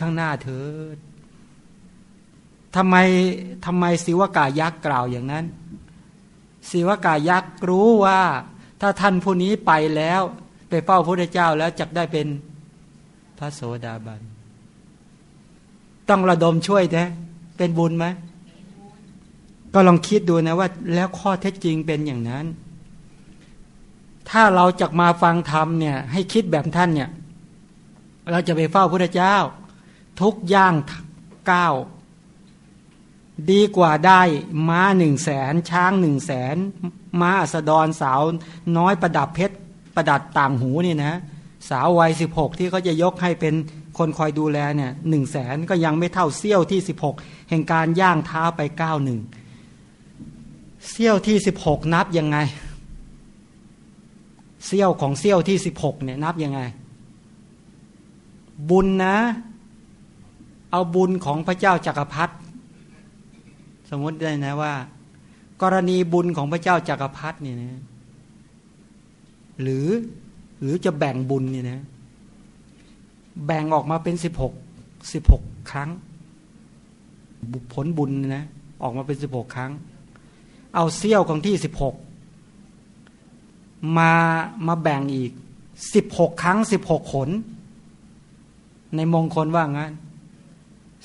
ข้างหน้าเถิดทำไมทำไมศิวกายักษ์กล่าวอย่างนั้นศิวกายักษ์รู้ว่า ถ้าท่านผู้นี้ไปแล้ว ไปเฝ้าพระเจ้าแล้วจะได้เป็นพระโสดาบัน ต้องระดมช่วยนะ เป็นบุญไหมก็ลองคิดดูนะว่า แล้วข้อเท็จจริงเป็นอย่างนั้น ถ้าเราจะมาฟังธรรมเนี่ย ให้คิดแบบท่านเนี่ย เราจะไปเฝ้าพระเจ้า ทุกย่างก้าวดีกว่าได้ม้าหนึ่งแสนช้างหนึ่งแสนม้าอสดรสาวน้อยประดับเพชรประดับต่างหูนี่นะ สาววัยสิบหกที่เขาจะยกให้เป็นคนคอยดูแลเนี่ยหนึ่งแสนก็ยังไม่เท่าเซี่ยวที่สิบหกแห่งการย่างเท้าไปเก้าหนึ่งเซี่ยวที่สิบหกนับยังไง เซี่ยวของเซี่ยวที่สิบหกเนี่ยนับยังไง บุญนะ เอาบุญของพระเจ้าจักรพรรดิสมมติได้นะว่า กรณีบุญของพระเจ้าจักรพรรดิเนี่ยนะหรือหรือจะแบ่งบุญเนี่ยนะ แบ่งออกมาเป็นสิบหกสิบหกครั้ง บุผลบุญนะ ออกมาเป็นสิบหกครั้ง เอาเซี่ยวของที่สิบหกมามาแบ่งอีกสิบหกครั้งสิบหกขน ในมงคลว่างั้น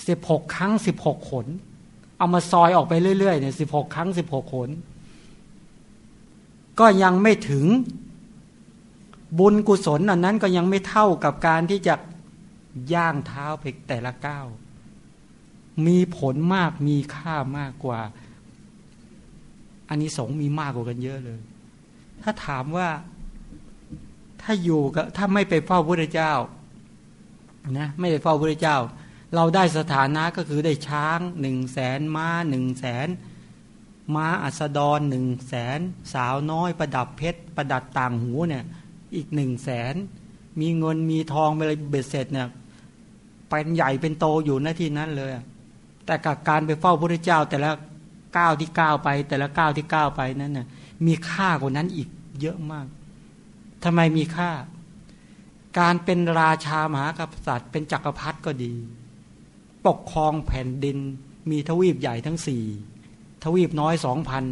สิบหกครั้งสิบหกขน เอามาซอยออกไปเรื่อยๆเนี่ยสิบหกครั้งสิบหกขน ก็ยังไม่ถึงบุญกุศลอันนั้นก็ยังไม่เท่ากับการที่จะย่างเท้าไปแต่ละก้าวมีผลมากมีค่ามากกว่าอันนี้สงมีมากกว่ากันเยอะเลย ถ้าถามว่าถ้าอยู่กับถ้าไม่ไปเฝ้าพระเจ้านะไม่ไปเฝ้าพระเจ้า เราได้สถานะก็คือได้ช้างหนึ่งแสนม้าหนึ่งแสนม้าอัสดรหนึ่งแสนสาวน้อยประดับเพชร ประดับต่างหูเนี่ยอีกหนึ่งแสนมีเงินมีทองไปเลยเบ็ดเสร็จเนี่ยเป็นใหญ่เป็นโตอยู่หน้าที่นั้นเลย แต่กับการไปเฝ้าพระเจ้าแต่ละก้าวที่ก้าวไป แต่ละก้าวที่ก้าวไปนั้นน่ยมีค่ากว่านั้นอีกเยอะมากทำไมมีค่า การเป็นราชามหากษัตริย์เป็นจักรพรรดิก็ดี ปกครองแผ่นดิน มีทวีปใหญ่ทั้งสี่ทวีปน้อยสองพัน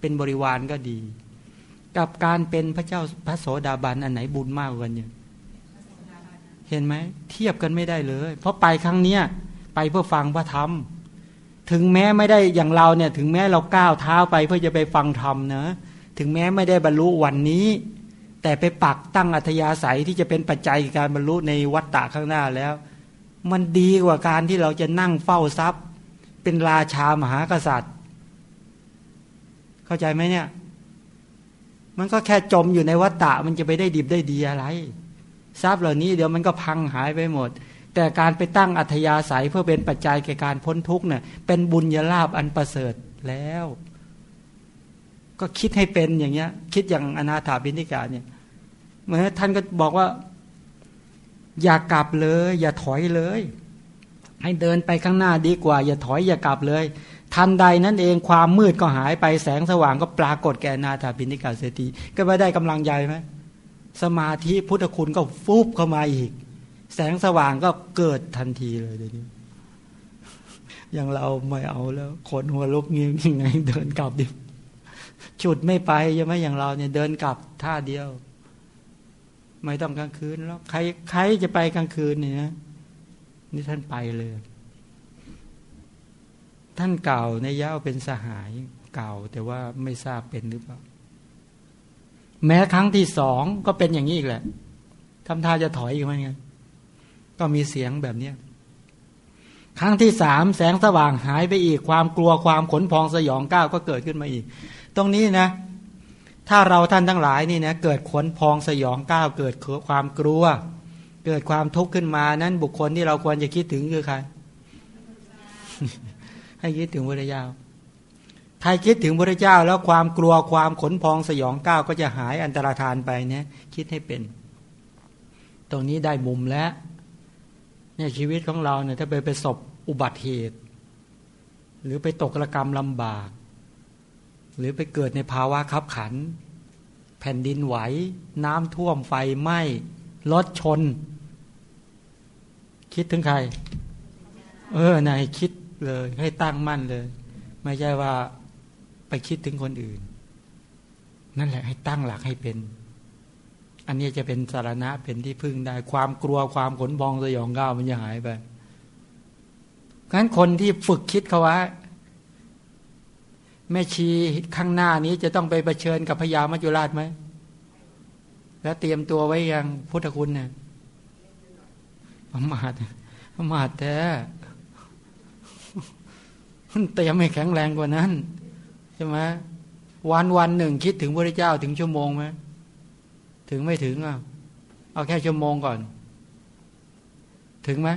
เป็นบริวารก็ดี กับการเป็นพระเจ้าพระโสดาบันอันไหนบุญมากกว่ากันเนี่ยเห็นไหมเทียบกันไม่ได้เลย เพราะไปครั้งเนี้ยไปเพื่อฟังพระธรรม ถึงแม้ไม่ได้อย่างเราเนี่ย ถึงแม้เราก้าวเท้าไปเพื่อจะไปฟังธรรมนะถึงแม้ไม่ได้บรรลุวันนี้ แต่ไปปักตั้งอัธยาศัยที่จะเป็นปัจจัยการบรรลุในวัฏฏะข้างหน้าแล้ว มันดีกว่าการที่เราจะนั่งเฝ้าทรัพย์ เป็นราชามหากษัตริย์ เข้าใจไหมเนี่ย มันก็แค่จมอยู่ในวัฏฏะมันจะไปได้ดิบได้ดีอะไร ทรัพย์เหล่านี้เดี๋ยวมันก็พังหายไปหมด แต่การไปตั้งอัธยาศัยเพื่อเป็นปัจจัยแก่การพ้นทุกข์เนี่ยเป็นบุญญาลาภอันประเสริฐแล้ว ก็คิดให้เป็นอย่างเงี้ย คิดอย่างอนาถาบินิกาเนี่ยเหมือนท่านก็บอกว่า อย่ากลับเลย อย่าถอยเลย ให้เดินไปข้างหน้าดีกว่า อย่าถอยอย่ากลับเลย ทันใดนั้นเองความมืดก็หายไปแสงสว่างก็ปรากฏแก่นาถาพินิกาเศรษฐีก็ไม่ได้กำลังใจไหมสมาธิพุทธคุณก็ฟุบเข้ามาอีก แสงสว่างก็เกิดทันทีเลยเดี๋ยวนี้อย่างเราไม่เอาแล้วขนหัวลุกเงี้ยยังไงเดินกลับดิฉุดไม่ไปยังไม่อย่างเราเนี่ยเดินกลับท่าเดียว ไม่ต้องกลางคืนแล้วใครใครจะไปกลางคืนเนี่ยนะนี่ท่านไปเลย ท่านเก่าในย่าเป็นสหายเก่า แต่ว่าไม่ทราบเป็นหรือเปล่า แม้ครั้งที่สองก็เป็นอย่างนี้อีกแหละทำท่าจะถอยอีกไหมไงก็มีเสียงแบบเนี้ยครั้งที่สามแสงสว่างหายไปอีกความกลัวความขนพองสยองก้าวก็เกิดขึ้นมาอีก ตรงนี้นะ ถ้าเราท่านทั้งหลายนี่นะเกิดขนพองสยองก้าวเกิดความกลัว เกิดความทุกข์ขึ้นมานั้นบุคคลที่เราควรจะคิดถึงคือใคร ให้คิดถึงพระเจ้าถ้าคิดถึงพระเจ้าแล้วความกลัวความขนพองสยองก้าวก็จะหายอันตรธานไปเนี่ยคิดให้เป็น ตรงนี้ได้มุมแล้วเนี่ยชีวิตของเราเนี่ยถ้าไปไปสบอุบัติเหตุ หรือไปตกระกรรมลำบาก หรือไปเกิดในภาวะขับขัน แผ่นดินไหว น้ำท่วมไฟไหม้รถชน คิดถึงใคร เออนายคิดเลย ให้ตั้งมั่นเลย ไม่ใช่ว่าไปคิดถึงคนอื่น นั่นแหละให้ตั้งหลักให้เป็น อันนี้จะเป็นสารณะเป็นที่พึ่งได้ ความกลัวความขนบองสยองก้าวมันจะหายไปงั้นคนที่ฝึกคิดเขาว่า แม่ชีข้างหน้านี้จะต้องไปประชิญกับพญามัจจุราชไหม แล้วเตรียมตัวไว้ยังพุทธคุณเนี่ยประมาทประมาทแท้มันเตรียมให้แข็งแรงกว่านั้นใช่ไหมวันวันหนึ่งคิดถึงพระเจ้าถึงชั่วโมงไหมถึงไม่ถึงอะเอาแค่ชั่วโมงก่อน ถึงไหม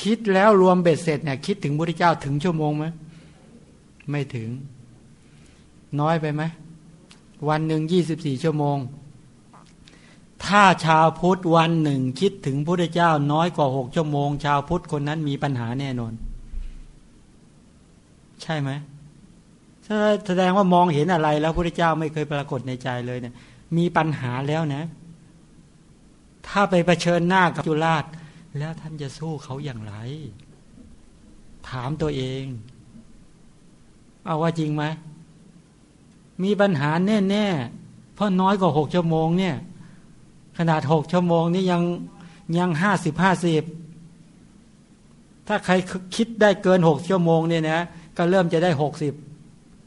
คิดแล้วรวมเบ็ดเสร็จเนี่ย คิดถึงพระเจ้าถึงชั่วโมงไหม ไม่ถึง น้อยไปไหม วันหนึ่งยี่สิบสี่ชั่วโมง ถ้าชาวพุทธวันหนึ่งคิดถึงพระเจ้าน้อยกว่าหกชั่วโมง ชาวพุทธคนนั้นมีปัญหาแน่นอน ใช่ไหมแสดงว่ามองเห็นอะไรแล้วพระเจ้าไม่เคยปรากฏในใจเลยเนี่ย มีปัญหาแล้วนะ ถ้าไปเผชิญหน้ากับจุฬาชแล้วท่านจะสู้เขาอย่างไร ถามตัวเอง เอาว่าจริงไหมมีปัญหาแน่ๆเพราะน้อยกว่าหกชั่วโมงเนี่ย ขนาดหกชั่วโมงนี่ยังยังห้าสิบห้าสิบถ้าใครคิดได้เกินหกชั่วโมงเนี่ยนะก็เริ่มจะได้หกสิบ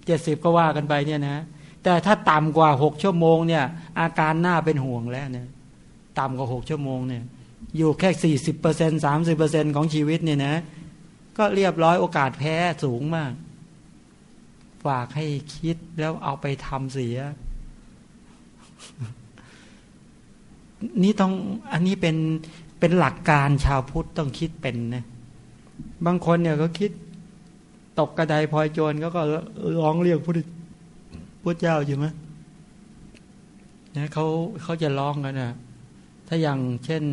เจ็ดสิบก็ว่ากันไปเนี่ยนะ แต่ถ้าต่ำกว่าหกชั่วโมงเนี่ย อาการหน้าเป็นห่วงแล้วเนี่ยต่ำกว่าหกชั่วโมงเนี่ย อยู่แค่สี่สิบเปอร์เซ็นสามสิบเปอร์เซ็นของชีวิตเนี่ยนะ ก็เรียบร้อยโอกาสแพ้สูงมาก ฝากให้คิดแล้วเอาไปทำเสีย นี่ต้องอันนี้เป็นเป็นหลักการชาวพุทธต้องคิดเป็นนะบางคนเนี่ยก็คิดตกกระไดพลอยโจรก็ก็ร้องเรียกพระพุทธเจ้าอยู่ไหมนะเขาเขาจะร้องกันนะถ้าอย่างเช่น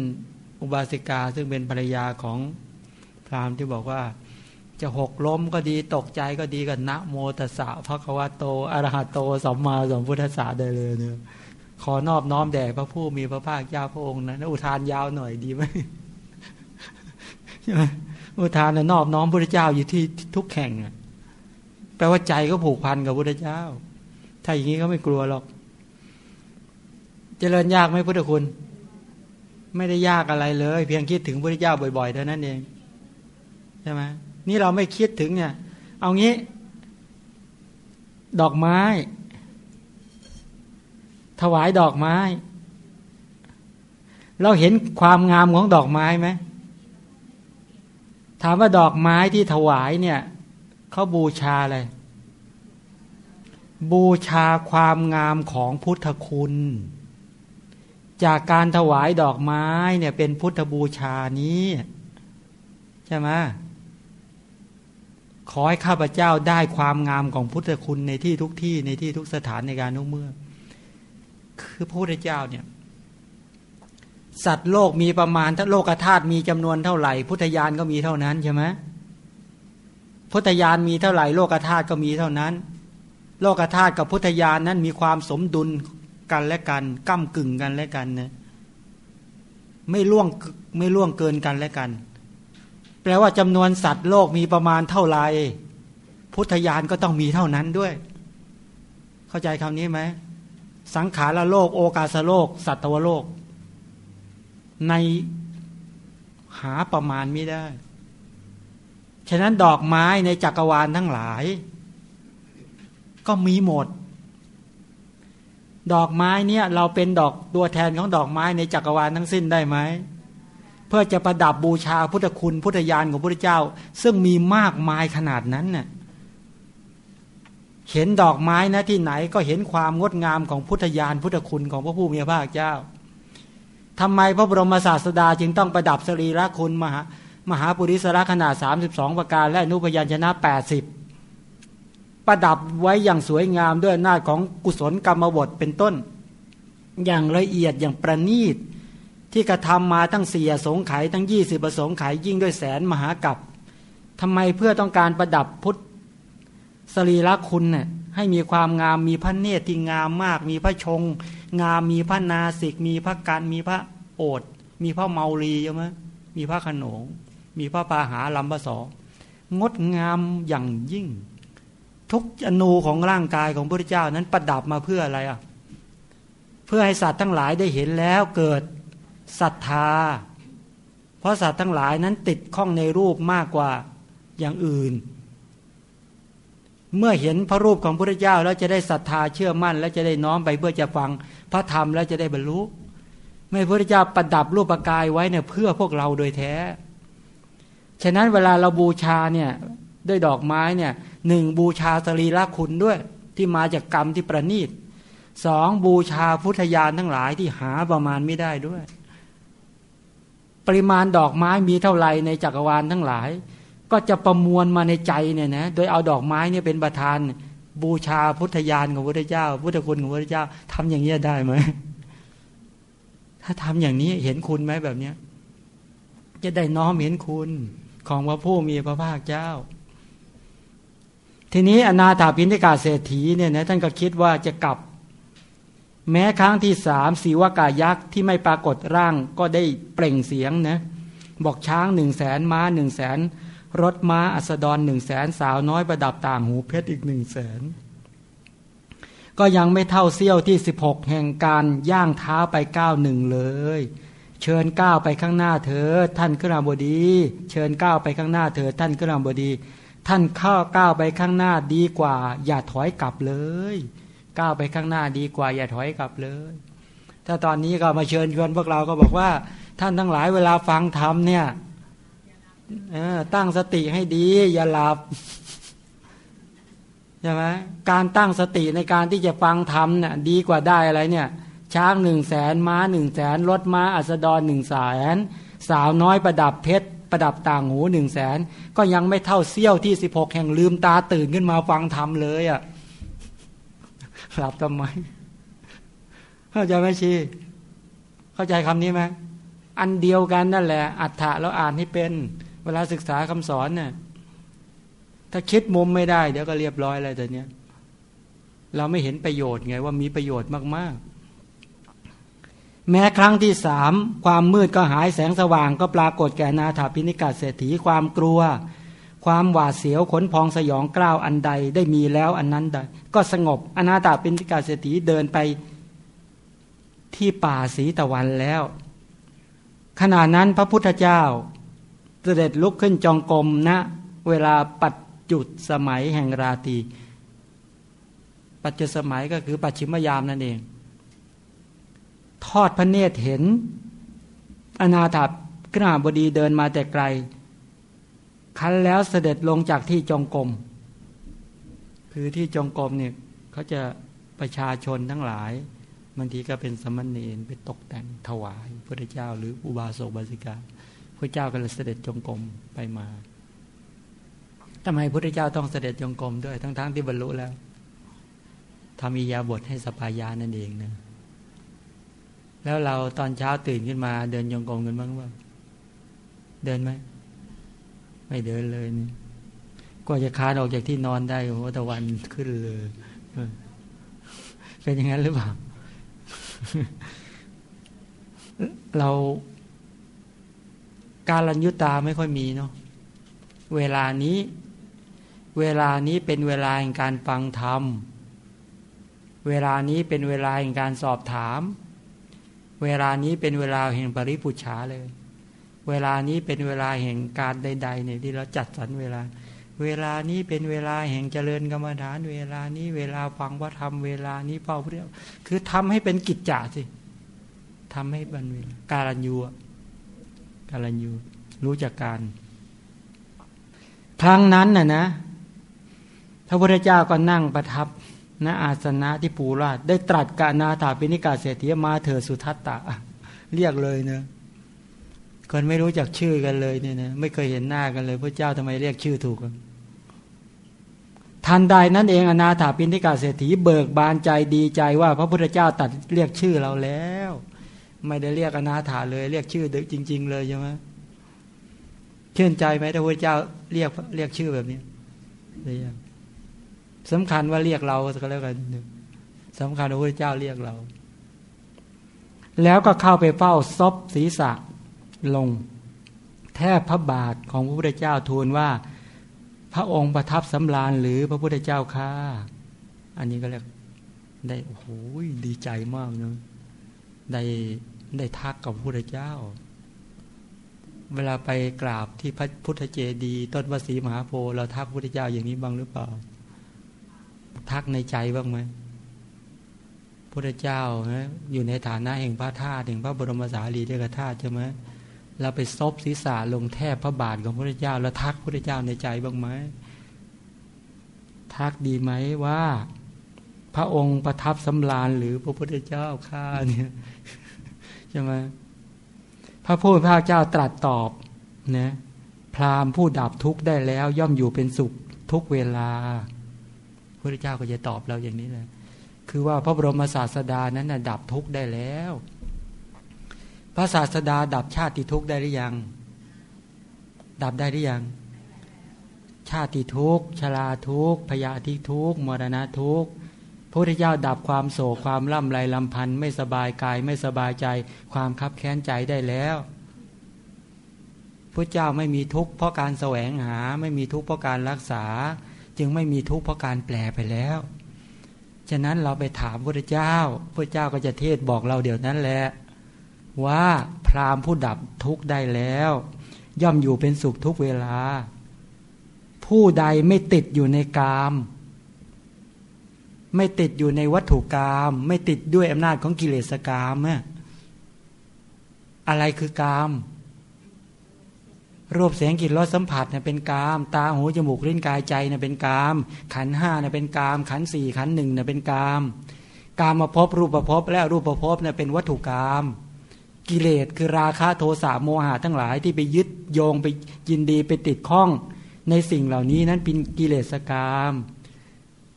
อุบาสิกาซึ่งเป็นภรรยาของพราหมณ์ที่บอกว่า จะหกล้มก็ดีตกใจก็ดีกันนะโมตสะพระควาโตอรหัตโตสัมมาสัมพุทธะได้เลยเนี่ยขอนอบน้อมแด่พระผู้มีพระภาคเจ้าพระองค์นะอุทานยาวหน่อยดีไหมใช่ไหมอุทานนอบน้อมพระเจ้าอยู่ที่ทุกแข่งแปลว่าใจก็ผูกพันกับพระเจ้า ถ้าอย่างนี้ก็ไม่กลัวหรอก เจริญยากไหมพุทธคุณ ไม่ได้ยากอะไรเลย เพียงคิดถึงพระเจ้าบ่อยๆเท่านั้นเองใช่ไหม นี่เราไม่คิดถึงเนี่ย เอางี้ ดอกไม้ ถวายดอกไม้ เราเห็นความงามของดอกไม้ไหมถามว่าดอกไม้ที่ถวายเนี่ยเขาบูชาอะไร บูชาความงามของพุทธคุณ จากการถวายดอกไม้เนี่ยเป็นพุทธบูชานี้ ใช่ไหม ขอให้ข้าพเจ้าได้ความงามของพุทธคุณในที่ทุกที่ในที่ทุกสถานในการทุกเมื่อ คือพระพุทธเจ้าเนี่ย สัตว์โลกมีประมาณถ้าโลกธาตุมีจำนวนเท่าไหร่ พุทธญาณก็มีเท่านั้นใช่ไหมพุทธญาณมีเท่าไหร่ โลกธาตุก็มีเท่านั้น โลกธาตุกับพุทธญาณนั้นมีความสมดุลกันและกันก้ากึ่งกันและกันนะไม่ล่วงไม่ล่วงเกินกันและกัน แปลว่าจำนวนสัตว์โลกมีประมาณเท่าไรพุทธญาณก็ต้องมีเท่านั้นด้วย เข้าใจคำนี้ไหมสังขารโลก โอกาสโลก สัตวโลก ในหาประมาณไม่ได้ ฉะนั้นดอกไม้ในจักรวาลทั้งหลาย ก็มีหมด ดอกไม้เนี่ย เราเป็นดอกตัวแทนของดอกไม้ในจักรวาลทั้งสิ้นได้ไหม เพื่อจะประดับบูชาพุทธคุณพุทธญาณของพระเจ้า ซึ่งมีมากมายขนาดนั้นน่ะเห็นดอกไม้นะที่ไหนก็เห็นความงดงามของพุทธญาณพุทธคุณของพระผู้มีพระภาคเจ้าทำไมพระบรมศาสดาจึงต้องประดับสรีระคุณมหามหาปุริสระขนาด 32 ประการ และนุพยัญชนะ 80 ประดับไว้อย่างสวยงามด้วยหน้าของกุศลกรรมบทเป็นต้น อย่างละเอียดอย่างประณีต ที่กระทำมาทั้งสี่สงไขทั้งยี่สิบประสงไขยิ่งด้วยแสนมหากับทำไมเพื่อต้องการประดับพุทธสรีระคุณเนี่ยให้มีความงามมีพระเนตรที่งามมาก มีพระชง งามมีพระนาสิก มีพระการมีพระโอด มีพระเมารีใช่ไหมมีมีพระขนง มีพระปาหาลำพระสองดงามอย่างยิ่ง ทุกอนูของร่างกายของพระเจ้านั้นประดับมาเพื่ออะไรอะ เพื่อให้สัตว์ทั้งหลายได้เห็นแล้วเกิด ศรัทธา เพราะสัตว์ทั้งหลายนั้นติดข้องในรูปมากกว่าอย่างอื่น เมื่อเห็นพระรูปของพระเจ้าแล้วจะได้ศรัทธาเชื่อมั่น และจะได้น้อมไปเพื่อจะฟังพระธรรมแล้วจะได้บรรลุไม่พระเจ้าประดับรูปกายไว้เนี่ยเพื่อพวกเราโดยแท้ ฉะนั้นเวลาเราบูชาเนี่ยด้วยดอกไม้เนี่ยหนึ่งบูชาสรีระคุณด้วย ที่มาจากกรรมที่ประณีตสองบูชาพุทธญาณทั้งหลายที่หาประมาณไม่ได้ด้วย ริมาณดอกไม้มีเท่าไรในจักรวาลทั้งหลาย ก็จะประมวลมาในใจเนี่ยนะโดยเอาดอกไม้เนี่ยเป็นประธานบูชาพุทธญาณของพระเจ้า พุทธคุณของพระเจ้าทำอย่างนี้ได้ไหมถ้าทำอย่างนี้เห็นคุณไหมแบบเนี้ย จะได้น้อมเห็นคุณของพระผู้มีพระภาคเจ้า ทีนี้อนาถาพินิกาเศรษฐีเนี่ยนะท่านก็คิดว่าจะกลับ แม้ครั้งที่สามสีวากายักษ์ที่ไม่ปรากฏร่างก็ได้เปล่งเสียงนะบอกช้างหนึ่งแสนม้าหนึ่งแสนรถม้าอัสดรหนึ่งแสนสาวน้อยประดับต่างหูเพชรอีกหนึ่งแสนก็ยังไม่เท่าเสี้ยวที่สิบหกแห่งการย่างเท้าไปก้าวหนึ่งเลย เชิญก้าวไปข้างหน้าเถิดท่านขึ้นบดี เชิญก้าวไปข้างหน้าเถิดท่านขึ้นบดี ท่านเข้าก้าวไปข้างหน้าดีกว่า อย่าถอยกลับเลย ก้าวไปข้างหน้าดีกว่าอย่าถอยกลับเลย ถ้าตอนนี้ก็มาเชิญชวนพวกเราก็บอกว่า ท่านทั้งหลายเวลาฟังธรรมเนี่ยตั้งสติให้ดี อย่าหลับใช่ไหมการตั้งสติในการที่จะฟังธรรมเนี่ยดีกว่าได้อะไรเนี่ย ช้างหนึ่งแสนม้าหนึ่งแสนรถม้าอัสดรหนึ่งแสนสาวน้อยประดับเพชรประดับต่างหูหนึ่งแสนก็ยังไม่เท่าเซี่ยวที่สิบหกแห่งลืมตาตื่นขึ้นมาฟังธรรมเลยอะ่ะ หลับทำไมเข้าใจไหมชีเข้าใจคำนี้ไหมอันเดียวกันนั่นแหละ อัฏฐะแล้วอ่านให้เป็น เวลาศึกษาคำสอนเนี่ย ถ้าคิดมุมไม่ได้ เดี๋ยวก็เรียบร้อยอะไรแต่เนี้ยเราไม่เห็นประโยชน์ไงว่ามีประโยชน์มากๆ แม้ครั้งที่สามความมืดก็หายแสงสว่างก็ปรากฏแก่นาถาพินิกาเศรษฐีความกลัว ความหวาดเสียวขนพองสยองกล้าวอันใดได้มีแล้วอันนั้นใด ก็สงบอนาตาปินทิกาเศรษฐีเดินไปที่ป่าสีตะวันแล้ว ขณะนั้นพระพุทธเจ้าเสด็จลุกขึ้นจองกรมณนะ เวลาปัจจุดสมัยแห่งราตีปัจจุสมัยก็คือปัจฉิมยามนั่นเอง ทอดพระเนตรเห็น อนาถาขณาบดีเดินมาแต่ไกล คันแล้วเสด็จลงจากที่จงกรมคือที่จงกรมเนี่ยเขาจะประชาชนทั้งหลายบางทีก็เป็นสมณเณรไปตกแต่งถวายพระเจ้า หรืออุบาสกบาสิกาพระเจ้าก็เลยเสด็จจงกรมไปมาทำไมพระเจ้าต้องเสด็จจงกรมด้วยทั้งๆทที่บรรลุแล้วทำอียาบทให้สปายานั่นเองนะแล้วเราตอนเช้าตื่นขึ้นมา เดินจงกรมกันบ้างว่าเดินไหม ไม่เดินเลยนี่ก็จะคานออกจากที่นอนได้โอ้ตะวันขึ้นเลยเป็นอย่างนั้นหรือเปล่า เรา การลัญยุตาไม่ค่อยมีเนาะเวลานี้ เวลานี้เป็นเวลาแห่งการฟังธรรม เวลานี้เป็นเวลาแห่งการสอบถาม เวลานี้เป็นเวลาแห่งปริปุชาเลย เวลานี้เป็นเวลาแห่งการใดๆเนี่ยที่เราจัดสรรเวลา เวลานี้เป็นเวลาแห่งเจริญกรรมฐาน เวลานี้เวลาฟังว่าทำเวลานี้เป้าเรียวคือทำให้เป็นกิจจาสิทำให้บันเวลาการันยูการันยูรู้จักการครั้งนั้นน่ะนะพระพุทธเจ้าก็นั่งประทับณอาสนะที่ปูราชได้ตรัสกานาถาปิณิกาเศรษฐีมาเถอสุทัตตะ เรียกเลยเนะ คนไม่รู้จักชื่อกันเลยเนี่ยนะไม่เคยเห็นหน้ากันเลย พระเจ้าทำไมเรียกชื่อถูกทันใดนั้นเองอนาถาปินทิกาเศรษฐีเบิกบานใจดีใจว่าพระพุทธเจ้าตัดเรียกชื่อเราแล้ว ไม่ได้เรียกอนาถาเลย เรียกชื่อจริง ๆ เลยใช่ไหมเชื่นใจไหมถ้าพระเจ้าเรียกเรียกชื่อแบบนี้เรียกสำคัญว่าเรียกเราก็แล้วกันสำคัญว่าพระเจ้าเรียกเรา แล้วก็เข้าไปเฝ้าซบศีรษะ ลง แทบพระบาทของพระพุทธเจ้าทูลว่า พระองค์ประทับสำราญหรือพระพุทธเจ้าค่าอันนี้ก็เรียกได้โอ้โหดีใจมากเนาะได้ได้ทักกับพระพุทธเจ้า เวลาไปกราบที่พระพุทธเจดีย์ต้นวสีมหาโพธิ์เราทักพระพุทธเจ้าอย่างนี้บ้างหรือเปล่า ทักในใจบ้างไหมพระเจ้านะอยู่ในฐานะแห่งพระธาตุแห่งพระบรมสารีริกธาตุใช่ไหม เราไปซบศีรษะลงแทบพระบาทของพระเจ้า แล้วทักพระเจ้าในใจบ้างไหมทักดีไหมว่า พระองค์ประทับสำราญหรือพระพุทธเจ้าข้าเนี่ยใช่ไหมพระผู้เป็นพระเจ้าตรัสตอบนะพราหมณ์ผู้ดับทุกข์ได้แล้ว ย่อมอยู่เป็นสุขทุกเวลาพระเจ้าก็จะตอบเราอย่างนี้เลยคือว่าพระบรมศาสดานั้นนะดับทุกข์ได้แล้ว ระศาสดาดับชาติทุกข์ได้หรือยัง ดับได้หรือยัง ชาติทุกข์ชราทุกข์พยาธิทุกข์มรณะทุกข์พระพุทธเจ้าดับความโศกความล่ำไรลำพันธ์ไม่สบายกายไม่สบายใจ ความคับแค้นใจได้แล้วพระเจ้าไม่มีทุกข์เพราะการแสวงหา ไม่มีทุกข์เพราะการรักษา จึงไม่มีทุกข์เพราะการแปลไปแล้ว ฉะนั้นเราไปถามพระเจ้าพระเจ้าก็จะเทศบอกเราเดี๋ยวนั้นแหละ ว่าพรามผู้ดับทุกข์ได้แล้ว ย่อมอยู่เป็นสุขทุกเวลา ผู้ใดไม่ติดอยู่ในกาม ไม่ติดอยู่ในวัตถุกรรมไม่ติดด้วยอำนาจของกิเลสกรรมอะไรคือกามรูปเสียงกลิ่นรสสัมผัสเนี่ยเป็นกาม ตาหูจมูกลิ้นกายใจเนี่ยเป็นกาม ขันห้าเนี่ยเป็นกาม ขันสี่ขันหนึ่งเนี่ยเป็นกาม กามมาพบรูปประพบและรูปประพบเนี่ยเป็นวัตถุกรรม กิเลสคือราคะโทสะโมหะทั้งหลายที่ไปยึดโยงไปยินดีไปติดข้อง ในสิ่งเหล่านี้นั้นเป็นกิเลสกรรม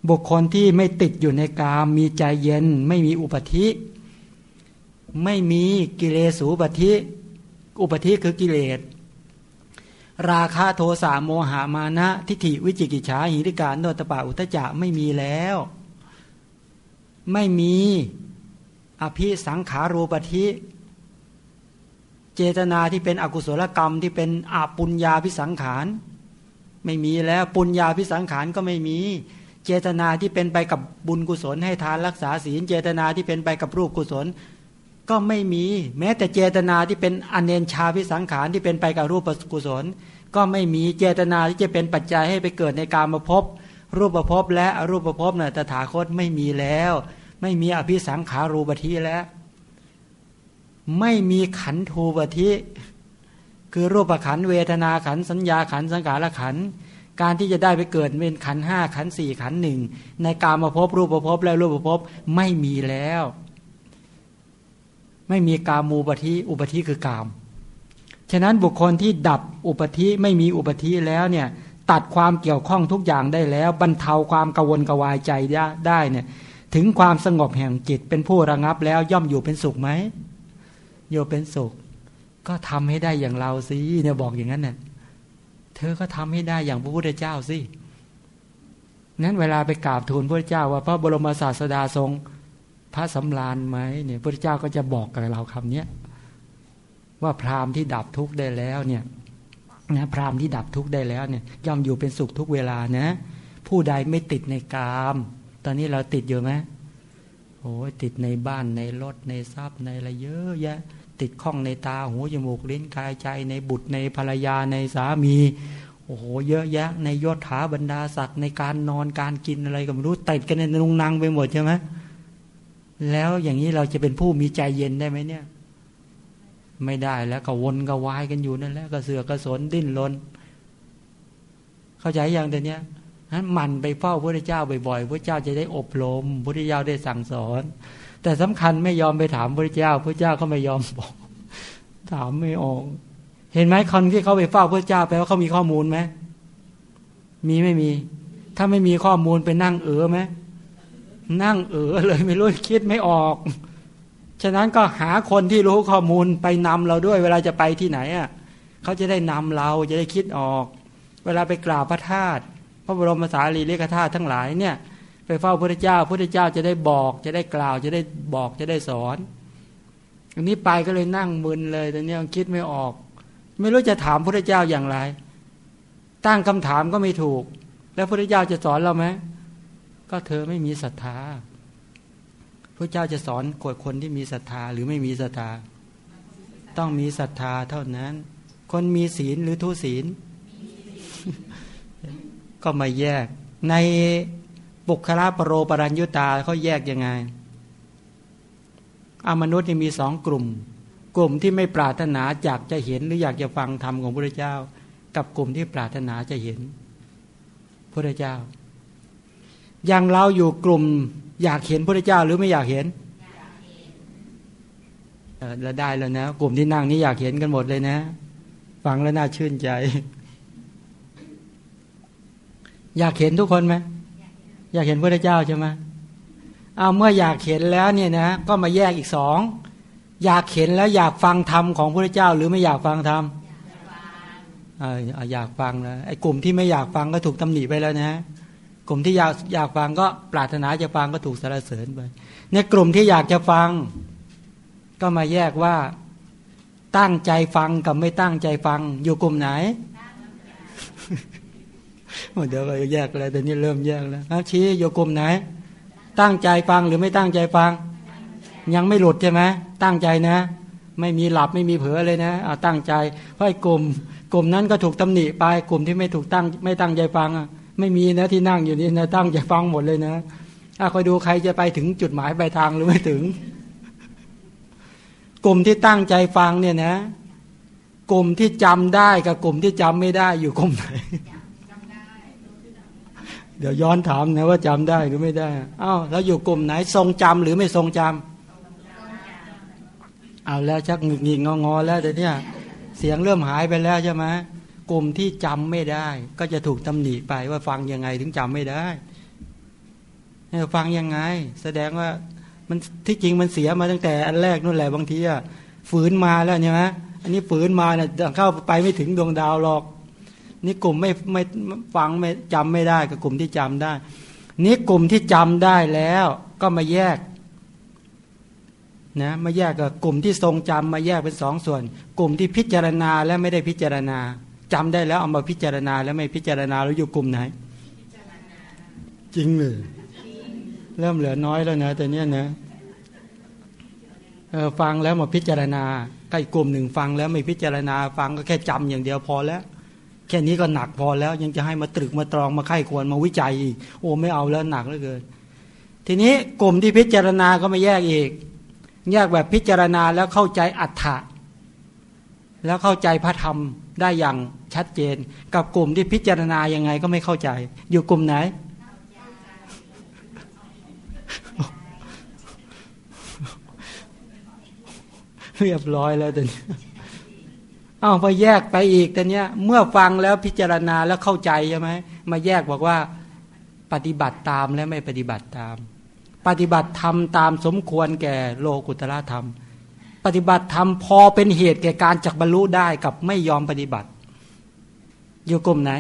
บุคคลที่ไม่ติดอยู่ในกาม มีใจเย็น ไม่มีอุปธิ ไม่มีกิเลสูปธิ อุปธิคือกิเลส ราคะโทสะโมหามานะ ทิฏฐิวิจิกิจฉาหิริการโนตปะอุตจะไม่มีแล้ว ไม่มีอภิสังขารูปธิ เจตนาที่เป็นอกุศลกรรมที่เป็นอาปุญญาพิสังขาร ไม่มีแล้วปุญญาพิสังขารก็ไม่มี เจตนาที่เป็นไปกับบุญกุศล ให้ทานรักษาศีล เจตนาที่เป็นไปกับรูปกุศล ก็ไม่มี แม้แต่เจตนาที่เป็นอเนนชาพิสังขารที่เป็นไปกับรูปกุศล ก็ไม่มีเจตนาที่จะเป็นปัจจัยให้ไปเกิดในการมาพบรูปประพบและอรูปประพบเนี่ยตถาคตไม่มีแล้ว ไม่มีอภิสังขารูปทิแล้ว ไม่มีขันธูปทิคือรูปขันเวทนาขันสัญญาขันสังขารขันการที่จะได้ไปเกิดเป็นขันห้าขันสี่ขันหนึ่งในการมาพบรูปประพบและรูปประพบไม่มีแล้ว ไม่มีกามูปธิอุปธิคือกาม ฉะนั้นบุคคลที่ดับอุปธิไม่มีอุปธิแล้วเนี่ยตัดความเกี่ยวข้องทุกอย่างได้แล้ว บรรเทาความกังวลกวายใจได้เนี่ยถึงความสงบแห่งจิตเป็นผู้ระงับแล้วย่อมอยู่เป็นสุขไหม โยเป็นสุข ก็ทำให้ได้อย่างเราสิเนี่ยบอกอย่างนั้นเนี่ยเธอก็ทำให้ได้อย่างพระพุทธเจ้าสินั้นเวลาไปกราบทูลพระเจ้าว่าพระบรมศาสดาทรงพระสำราญไหมเนี่ยพระเจ้าก็จะบอกกับเราคำเนี้ยว่าพราหมณ์ที่ดับทุกข์ได้แล้วเนี่ยนะพราหมณ์ที่ดับทุกข์ได้แล้วเนี่ยย่อมอยู่เป็นสุขทุกเวลานะ ผู้ใดไม่ติดในกาม ตอนนี้เราติดอยู่ไหมโอ้ยติดในบ้านในรถในทรัพย์ในอะไรเยอะแยะ ติดข้องในตาหูจมูกลิ้นกายใจ ในบุตรในภรรยาในสามี โอ้โห เยอะแยะ ในยศถาบรรดาศักดิ์ในการนอนการกินอะไรก็ไม่รู้ติดกันในนุงนางไปหมดใช่ไหมแล้วอย่างนี้เราจะเป็นผู้มีใจเย็นได้ไหมเนี่ย ไม่ได้แล้วก็วนก็วายกันอยู่นั่นแหละก็เสือกกระสนดิ้นรนเข้าใจอย่างเดี๋ยวนี้นั้นมันไปเฝ้าพระเจ้าบ่อยๆพระเจ้าจะได้อบรมพระเจ้าได้สั่งสอน แต่สำคัญไม่ยอมไปถามพระเจ้า พระเจ้าก็ไม่ยอมบอก ถามไม่ออก เห็นไหมคนที่เขาไปเฝ้าพระเจ้าแปลว่าเขามีข้อมูลไหมมีไม่มี ถ้าไม่มีข้อมูลไปนั่งเออไหมนั่งเออเลยไม่รู้คิดไม่ออก ฉะนั้นก็หาคนที่รู้ข้อมูลไปนำเราด้วย เวลาจะไปที่ไหนอะเขาจะได้นำเราจะได้คิดออก เวลาไปกราบพระธาตุพระบรมสารีริกธาตุทั้งหลายเนี่ย ไปเฝ้าพระเจ้าพระเจ้าจะได้บอก จะได้กล่าวจะได้บอกจะได้สอนอันนี้ไปก็เลยนั่งมึนเลยตอนนี้คิดไม่ออก ไม่รู้จะถามพระเจ้าอย่างไร ตั้งคำถามก็ไม่ถูก แล้วพระเจ้าจะสอนเราไหมก็เธอไม่มีศรัทธาพระเจ้าจะสอนกดคนที่มีศรัทธาหรือไม่มีศรัทธา ต้องมีศรัทธาเท่านั้น คนมีศีลหรือทุศีล ก็มาแยกใน บุคลาปรโรปรัญยุตาเขาแยกยังไงอมนุษย์นี่มีสองกลุ่ม กลุ่มที่ไม่ปรารถนาอยากจะเห็นหรืออยากจะฟังธรรมของพระเจ้า กับกลุ่มที่ปรารถนาจะเห็นพระเจ้า อย่างเราอยู่กลุ่ม อยากเห็นพระเจ้าหรือไม่อยากเห็นแล้วได้แล้วนะ กลุ่มที่นั่งนี้อยากเห็นกันหมดเลยนะ ฟังแล้วน่าชื่นใจ อยากเห็นทุกคนไหม อยากเห็นพระเจ้าใช่ไหมเอาเมื่ออยากเห็นแล้วเนี่ยนะก็มาแยกอีกสองอยากเห็นแล้วอยากฟังธรรมของพระเจ้า หรือไม่อยากฟังธรรมอยากฟังแล้วไอ้กลุ่มที่ไม่อยากฟังก็ถูกตำหนิไปแล้วนะ กลุ่มที่อยากอยากฟังก็ปรารถนาจะฟังก็ถูกสรรเสริญไปในกลุ่มที่อยากจะฟัง ก็มาแยกว่าตั้งใจฟังกับไม่ตั้งใจฟัง อยู่กลุ่มไหน เดี๋ยวก็แยกอะไรแต่นี้เริ่มแยกแล้วชี้อยู่กลมไหน ตั้งใจฟังหรือไม่ตั้งใจฟัง ยังไม่หลุดใช่ไหมตั้งใจนะ ไม่มีหลับไม่มีเผลอเลยนะเอาตั้งใจเพราะกลุ่ม กลุ่มนั้นก็ถูกตำหนิไปกลุ่มที่ไม่ถูกตั้ง ไม่ตั้งใจฟังอะไม่มีนะที่นั่งอยู่นี่นะตั้งใจฟังหมดเลยนะถ้าคอยดูใครจะไปถึงจุดหมายปลายทางหรือไม่ถึง กลุ่มที่ตั้งใจฟังเนี่ยนะ กลุ่มที่จำได้กับกลุ่มที่จำไม่ได้อยู่กลุ่มไหน ดี๋ยวย้อนถามนะว่าจำได้หรือไม่ได้อ้าวแล้วอยู่กลุ่มไหน ทรงจำหรือไม่ทรงจำเอาแล้วชักหงุดหงิดงองอแล้วเดี๋ยวนี้เสียงเริ่มหายไปแล้วใช่ไหมกลุ่มที่จำไม่ได้ ก็จะถูกตำหนิไปว่าฟังยังไงถึงจำไม่ได้ฟังยังไง แสดงว่ามันที่จริงมันเสียมาตั้งแต่อันแรกนู่นแหละบางทีอะฝืนมาแล้วใช่ไหมอันนี้ฝืนมาเนี่ยเข้าไปไม่ถึงดวงดาวหรอก นี่กลุ่มไม่ไม่ฟังไม่จำไม่ได้กับกลุ่มที่จำได้ นี่กลุ่มที่จำได้แล้ว ก็มาแยกนะมาแยกกับกลุ่มที่ทรงจำมาแยกเป็นสองส่วน กลุ่มที่พิจารณาและไม่ได้พิจารณาจำได้แล้วเอามาพิจารณาแล้วไม่พิจารณาแล้วอยู่กลุ่มไหน จริงเลยเริ่มเหลือน้อยแล้วนะแต่เนี้ยนะฟังแล้วมาพิจารณาใกล้กลุ่มหนึ่งฟังแล้วไม่พิจารณา ฟังก็แค่จำอย่างเดียวพอแล้วแค่นี้ก็หนักพอแล้ว ยังจะให้มาตรึกมาตรองมาไข้ควรมาวิจัยอีกโอ้ไม่เอาแล้วหนักเหลือเกินทีนี้กลุ่มที่พิจารณาก็ไม่แยกอีก แยกแบบพิจารณาแล้วเข้าใจอัฏฐะแล้วเข้าใจพระธรรมได้อย่างชัดเจน กับกลุ่มที่พิจารณายังไงก็ไม่เข้าใจ อยู่กลุ่มไหน เรียบร้อยแล้วแต่นี้ อาไปแยกไปอีกแต่เนี้ย เมื่อฟังแล้วพิจารณาแล้วเข้าใจใช่ไหมมาแยกบอกว่า ปฏิบัติตามและไม่ปฏิบัติตาม ปฏิบัติธรรมตามสมควรแก่โลกุตละธรรม ปฏิบัติธรรมพอเป็นเหตุแก่การจักบรรลุได้กับไม่ยอมปฏิบัติ อยู่กลุ่มไหน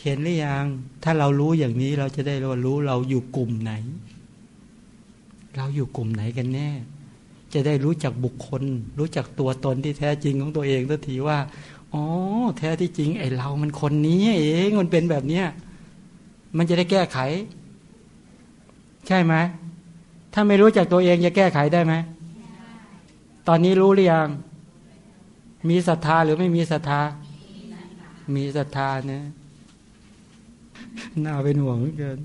เห็นหรือยัง ถ้าเรารู้อย่างนี้เราจะได้รู้เราอยู่กลุ่มไหน เราอยู่กลุ่มไหนกันแน่ จะได้รู้จักบุคคล รู้จักตัวตนที่แท้จริงของตัวเองทันทีว่าอ๋อแท้ที่จริงไอ้เรามันคนนี้เองมันเป็นแบบเนี้ยมันจะได้แก้ไข ใช่ไหมถ้าไม่รู้จักตัวเองจะแก้ไขได้ไหมตอนนี้รู้หรือยัง มีศรัทธาหรือไม่มีศรัทธา มีศรัทธานี่ยน่าเป็นห่วงเกิน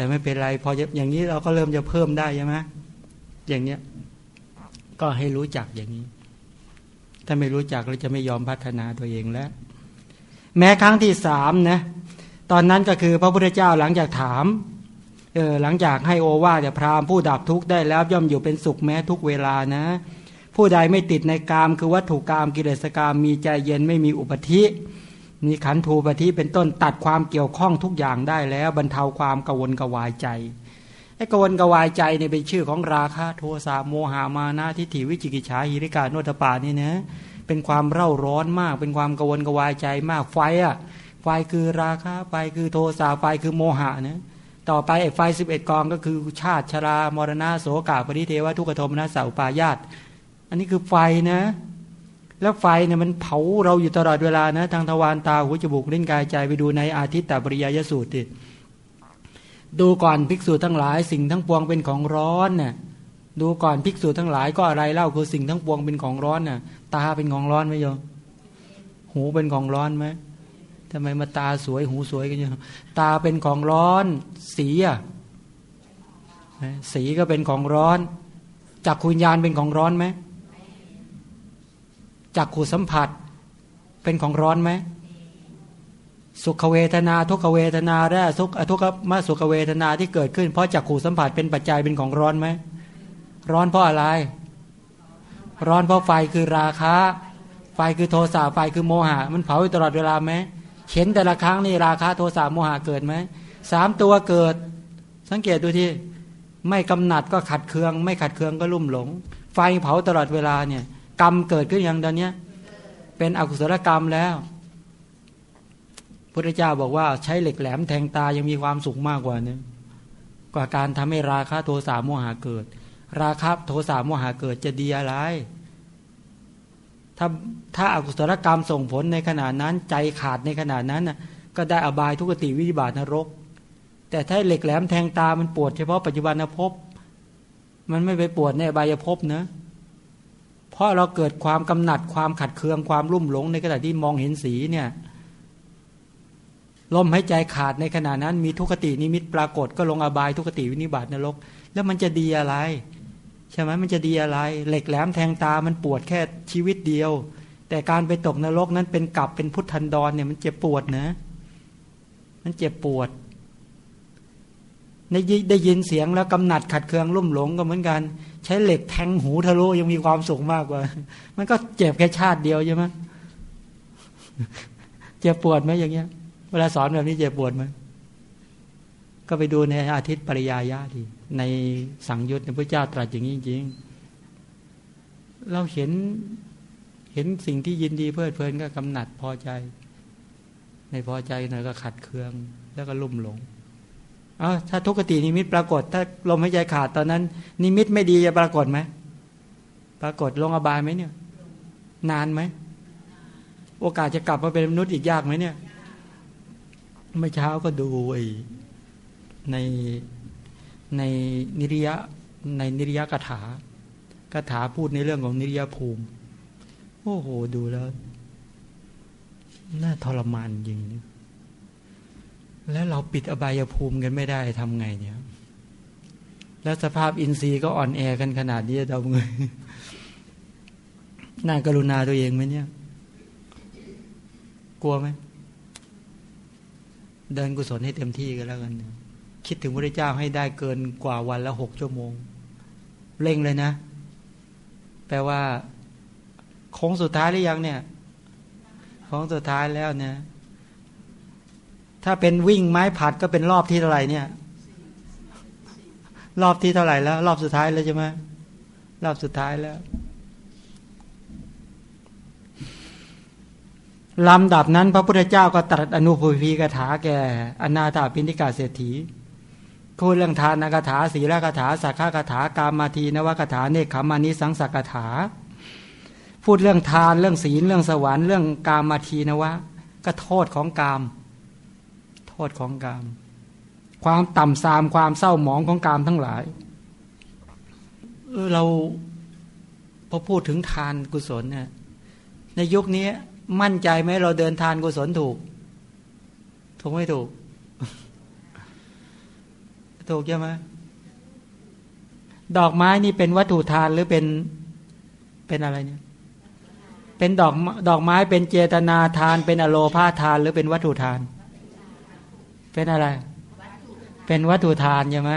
แต่ไม่เป็นไรพออย่างนี้เราก็เริ่มจะเพิ่มได้ใช่ไหมอย่างเนี้ยก็ให้รู้จักอย่างนี้ ถ้าไม่รู้จักเราจะไม่ยอมพัฒนาตัวเองแล้ว แม้ครั้งที่สามนะตอนนั้นก็คือพระพุทธเจ้าหลังจากถามเออหลังจากให้โอวาจะพรามผู้ดับทุกข์ได้แล้วย่อมอยู่เป็นสุขแม้ทุกเวลานะ ผู้ใดไม่ติดในกามคือวัตถุกามกิเลสกามมีใจเย็นไม่มีอุปธิ มีขันธูปธิเป็นต้นตัดความเกี่ยวข้องทุกอย่างได้แล้ว บรรเทาความกวนกวายใจไอ้กวนกวายใจเนี่ยเป็นชื่อของราคะโทสะโมหามานะทิฏฐิวิจิกิจฉาหิริกาโนตปานี่นะเป็นความเร่าร้อนมาก เป็นความกวนกวายใจมากไฟอะไฟคือราคะไฟคือโทสะไฟคือโมหะนะต่อไปไอ้ไฟสิบเอ็ดกองก็คือชาติชรามรณะโสกาปริเทวทุกขโทมนะสาวปายาตอันนี้คือไฟนะ แล้วไฟเนี่ยมันเผาเราอยู่ตลอดเวลานะทางทวารตาหูจมูกลิ้นกายใจไปดูในอาทิตตปริยยสูตรดิดูก่อนภิกษุทั้งหลาย สิ่งทั้งปวงเป็นของร้อนเนี่ยดูก่อนภิกษุทั้งหลายก็อะไรเล่าคือสิ่งทั้งปวงเป็นของร้อนน่ะ ตาเป็นของร้อนไหมโยมหูเป็นของร้อนไหมทำไมมาตาสวยหูสวยกันอยู่ตาเป็นของร้อน สีอะสีก็เป็นของร้อนจักขุญญาณเป็นของร้อนไหม จักขูสัมผัสเป็นของร้อนไหมสุขเวทนา ทุกเวทนาและทุกทุกมาสุขเวทนาที่เกิดขึ้น เพราะจักขูสัมผัสเป็นปัจจัยเป็นของร้อนไหมร้อนเพราะอะไร ร้อนเพราะไฟคือราคะ ไฟคือโทสะไฟคือโมหะ มันเผาอยู่ตลอดเวลาไหมเข็นแต่ละครั้งนี่ราคะโทสะโมหะเกิดไหมสามตัวเกิด สังเกตดูที่ไม่กำหนัดก็ขัดเคือง ไม่ขัดเคืองก็ลุ่มหลง ไฟเผาตลอดเวลาเนี่ย กรรมเกิดขึ้นอย่างตอนนี้เป็นอกุศลกรรมแล้วพระเจ้าบอกว่าใช้เหล็กแหลมแทงตายังมีความสุขมากกว่านี้กว่าการทำให้ราคะโทสะโมหะเกิด ราคะโทสะโมหะเกิดจะดีอะไร ถ้าถ้าอากุศลกรรมส่งผลในขณะนั้น ใจขาดในขณะนั้นน่ะก็ได้อบายทุกติวิบัตินรก แต่ถ้าเหล็กแหลมแทงตามันปวดเฉพาะปัจจุบันภพมันไม่ไปปวดในอบายภพนะ ราะเราเกิดความกำหนัดความขัดเคืองความรุ่มหลงในขณะที่มองเห็นสีเนี่ยลมหายใจขาดในขณะนั้น มีทุกตินิมิตปรากฏก็ลงอบายทุกติวินิบาตนรก แล้วมันจะดีอะไรใช่ไหมมันจะดีอะไร เหล็กแหลมแทงตามันปวดแค่ชีวิตเดียว แต่การไปตกนรกนั้นเป็นกลับเป็นพุทธันดรเนี่ยมันเจ็บปวดนะ มันเจ็บปวดได้ยินเสียงแล้วกำหนัดขัดเคืองรุ่มหลงก็เหมือนกัน ใช้เหล็กแทงหูทะลุยังมีความสุขมากกว่า มันก็เจ็บแค่ชาติเดียวใช่ไหมเจ็บปวดไหมอย่างเงี้ย เวลาสอนแบบนี้เจ็บปวดไหมก็ไปดูในอาทิตย์ปริยายาดีในสังยุตในพระเจ้าตรัสอย่างนี้จริงเราเห็นเห็นสิ่งที่ยินดีเพลิดเพลินก็กำหนัดพอใจ ในพอใจหน่อยก็ขัดเคือง แล้วก็ลุ่มหลง อาถ้าทุกขตินิมิตปรากฏ ถ้าลมหายใจขาดตอนนั้น นิมิตไม่ดีจะปรากฏไหมปรากฏลงอบายไหมเนี่ย นานไหมโอกาสจะกลับมาเป็นมนุษย์อีกยากไหมเนี่ยเมื่อเช้าก็ดูไอ้ในในนิริยะในนิริยะกถากถาพูดในเรื่องของนิริยภูมิ โอ้โห ดูแล้ว น่าทรมานจริงเนี่ย แล้วเราปิดอบายภูมิกันไม่ได้ทำไงเนี่ย แล้วสภาพอินทรีย์ก็อ่อนแอกันขนาดนี้ทำไงยน่ากรุณาตัวเองไหมเนี่ย กลัวไหม เดินกุศลให้เต็มที่กันแล้วกัน คิดถึงพระเจ้าให้ได้เกินกว่าวันละหกชั่วโมง เร่งเลยนะ แปลว่าโค้งสุดท้ายหรือยังเนี่ยโค้งสุดท้ายแล้วเนี่ย ถ้าเป็นวิ่งไม้ผัดก็เป็นรอบที่เท่าไหร่เนี่ย รอบที่เท่าไหร่แล้ว รอบสุดท้ายแล้วใช่ไหมรอบสุดท้ายแล้วลำดับนั้น พระพุทธเจ้าก็ตรัสอนุภูพีกถาแก่อนาถาปิณิกาเศรษฐีพูดเรื่องทานกถาศีลกถาสักขากถากามาทีนวกถาเนคขมานิสังสักถา พูดเรื่องทานเรื่องศีลเรื่องสวรรค์เรื่องกามาทีนวะ ก็โทษของกาม ษของกาม ความต่ำทรามความเศร้าหมองของกามทั้งหลายเออเราพอพูดถึงทานกุศลเนี่ยในยุคนี้มั่นใจไหมเราเดินทานกุศลถูก ถูกไม่ถูก ถูกใช่ไหมดอกไม้นี่เป็นวัตถุทานหรือเป็นเป็นอะไรเนี่ย เป็นดอกดอกไม้เป็นเจตนาทาน เป็นอโลพาทาน หรือเป็นวัตถุทาน เป็นอะไร เป็นวัตถุทานใช่ไหม